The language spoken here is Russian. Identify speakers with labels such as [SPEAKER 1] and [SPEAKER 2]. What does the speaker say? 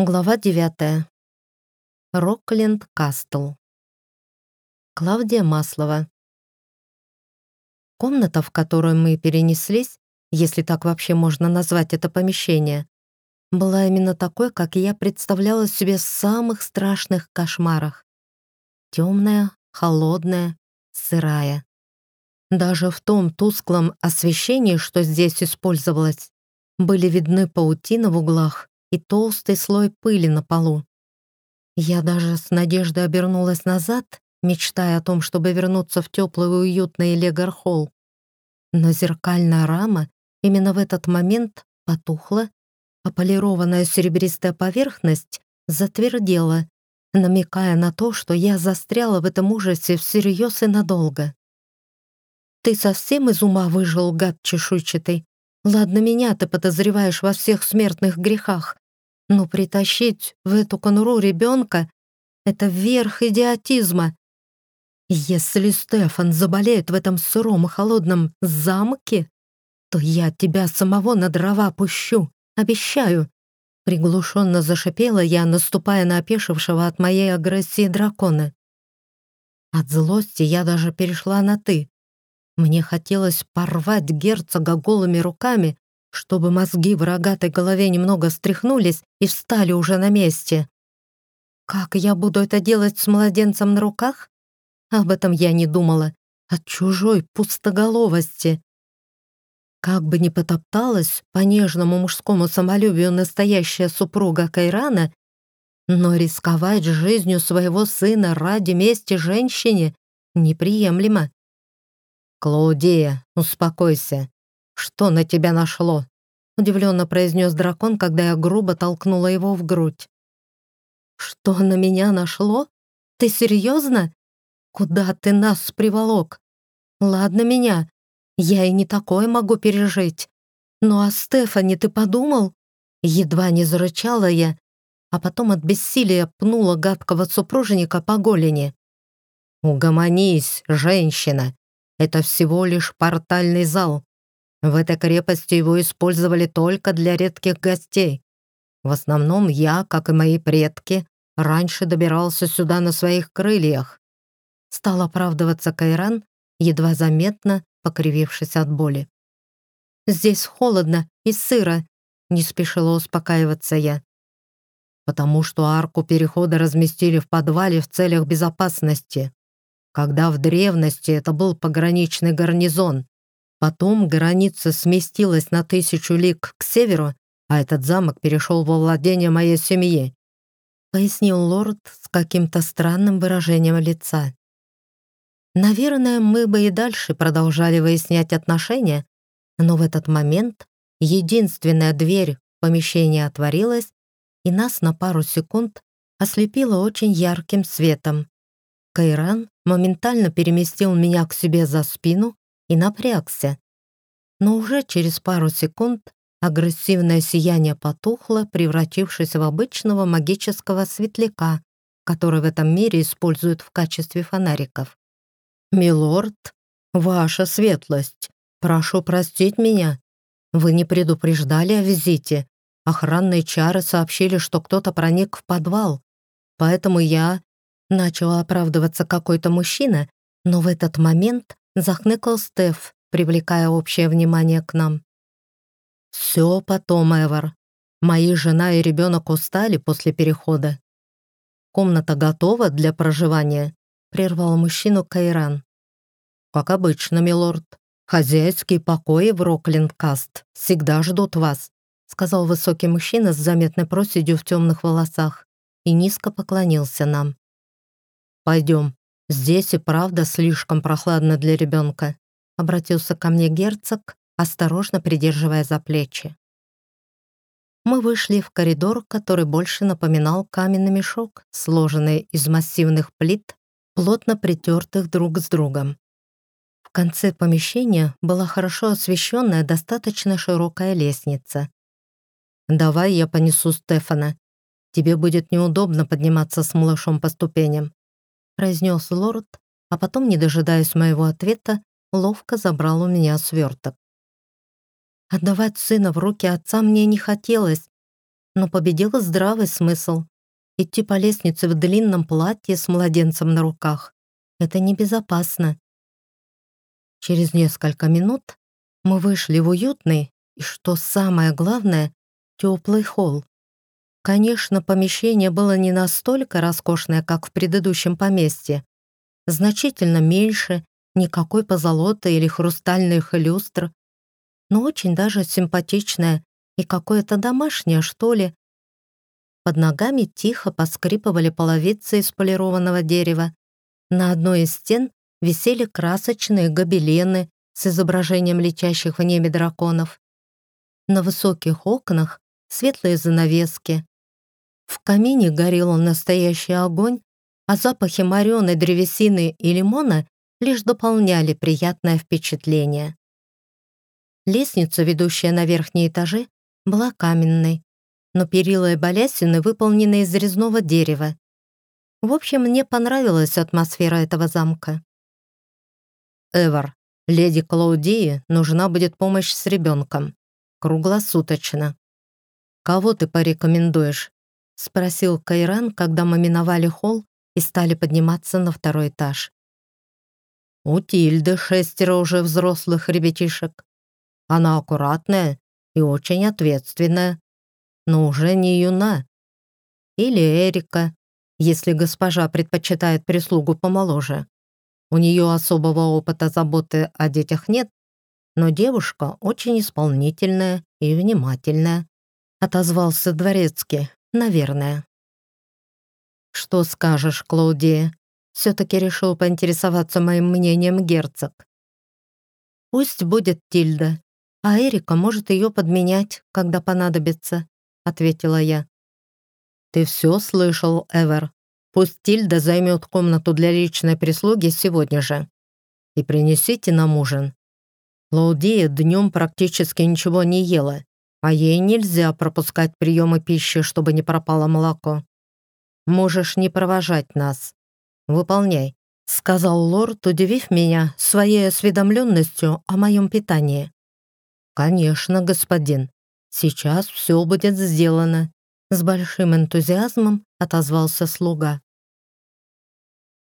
[SPEAKER 1] Глава 9. Рокленд Кастл. Клавдия Маслова. Комната, в которую мы перенеслись, если так вообще можно назвать это помещение, была именно такой, как я представляла себе в самых страшных кошмарах. Темная, холодная, сырая. Даже в том тусклом освещении, что здесь использовалось, были видны паутина в углах, и толстый слой пыли на полу. Я даже с надеждой обернулась назад, мечтая о том, чтобы вернуться в теплый и уютный Легархолл. Но зеркальная рама именно в этот момент потухла, а полированная серебристая поверхность затвердела, намекая на то, что я застряла в этом ужасе всерьез и надолго. «Ты совсем из ума выжил, гад чешуйчатый? Ладно, меня ты подозреваешь во всех смертных грехах, но притащить в эту конуру ребенка — это верх идиотизма. Если Стефан заболеет в этом сыром и холодном замке, то я тебя самого на дрова пущу, обещаю. Приглушенно зашипела я, наступая на опешившего от моей агрессии дракона. От злости я даже перешла на «ты». Мне хотелось порвать герцога голыми руками, чтобы мозги в рогатой голове немного встряхнулись и встали уже на месте. Как я буду это делать с младенцем на руках? Об этом я не думала. От чужой пустоголовости. Как бы ни потопталась по нежному мужскому самолюбию настоящая супруга Кайрана, но рисковать жизнью своего сына ради мести женщине неприемлемо. «Клаудия, успокойся. Что на тебя нашло?» Удивленно произнес дракон, когда я грубо толкнула его в грудь. «Что на меня нашло? Ты серьезно? Куда ты нас приволок? Ладно меня, я и не такое могу пережить. Ну а Стефани ты подумал?» Едва не зарычала я, а потом от бессилия пнула гадкого супружника по голени. «Угомонись, женщина!» Это всего лишь портальный зал. В этой крепости его использовали только для редких гостей. В основном я, как и мои предки, раньше добирался сюда на своих крыльях. Стал оправдываться Кайран, едва заметно покривившись от боли. «Здесь холодно и сыро», — не спешила успокаиваться я. «Потому что арку перехода разместили в подвале в целях безопасности когда в древности это был пограничный гарнизон. Потом граница сместилась на тысячу лиг к северу, а этот замок перешел во владение моей семьи», пояснил лорд с каким-то странным выражением лица. Наверное, мы бы и дальше продолжали выяснять отношения, но в этот момент единственная дверь в помещении отворилась, и нас на пару секунд ослепило очень ярким светом. Кайран моментально переместил меня к себе за спину и напрягся. Но уже через пару секунд агрессивное сияние потухло, превратившись в обычного магического светляка, который в этом мире используют в качестве фонариков. «Милорд, ваша светлость, прошу простить меня. Вы не предупреждали о визите. Охранные чары сообщили, что кто-то проник в подвал, поэтому я Начал оправдываться какой-то мужчина, но в этот момент захныкал Стеф, привлекая общее внимание к нам. «Все потом, Эвар. Мои жена и ребенок устали после перехода. Комната готова для проживания», — прервал мужчину Кайран. «Как обычно, милорд. Хозяйские покои в Роклингкаст всегда ждут вас», — сказал высокий мужчина с заметной проседью в темных волосах и низко поклонился нам. «Пойдем. Здесь и правда слишком прохладно для ребенка», обратился ко мне герцог, осторожно придерживая за плечи. Мы вышли в коридор, который больше напоминал каменный мешок, сложенный из массивных плит, плотно притертых друг с другом. В конце помещения была хорошо освещенная достаточно широкая лестница. «Давай я понесу Стефана. Тебе будет неудобно подниматься с малышом по ступеням произнес лорд, а потом, не дожидаясь моего ответа, ловко забрал у меня сверток. Отдавать сына в руки отца мне не хотелось, но победил здравый смысл. Идти по лестнице в длинном платье с младенцем на руках — это небезопасно. Через несколько минут мы вышли в уютный и, что самое главное, теплый холл. Конечно, помещение было не настолько роскошное, как в предыдущем поместье. Значительно меньше, никакой позолоты или хрустальных люстр, но очень даже симпатичное и какое-то домашнее, что ли. Под ногами тихо поскрипывали половицы из полированного дерева. На одной из стен висели красочные гобелены с изображением летящих в небе драконов. На высоких окнах светлые занавески. В камине горел настоящий огонь, а запахи мореной древесины и лимона лишь дополняли приятное впечатление. Лестница, ведущая на верхние этажи, была каменной, но перила и балясины выполнены из резного дерева. В общем, мне понравилась атмосфера этого замка. «Эвар, леди Клаудии нужна будет помощь с ребенком. Круглосуточно. Кого ты порекомендуешь?» — спросил Кайран, когда мы миновали холл и стали подниматься на второй этаж. «У Тильды шестеро уже взрослых ребятишек. Она аккуратная и очень ответственная, но уже не юна. Или Эрика, если госпожа предпочитает прислугу помоложе. У нее особого опыта заботы о детях нет, но девушка очень исполнительная и внимательная. Отозвался дворецкий, наверное. «Что скажешь, Клаудия?» Все-таки решил поинтересоваться моим мнением герцог. «Пусть будет Тильда а Эрика может ее подменять, когда понадобится», — ответила я. «Ты все слышал, Эвер. Пусть Тильда займет комнату для личной прислуги сегодня же. И принесите нам ужин. Лаудия днем практически ничего не ела, а ей нельзя пропускать приемы пищи, чтобы не пропало молоко. Можешь не провожать нас. Выполняй», — сказал лорд, удивив меня своей осведомленностью о моем питании. «Конечно, господин. Сейчас все будет сделано», — с большим энтузиазмом отозвался слуга.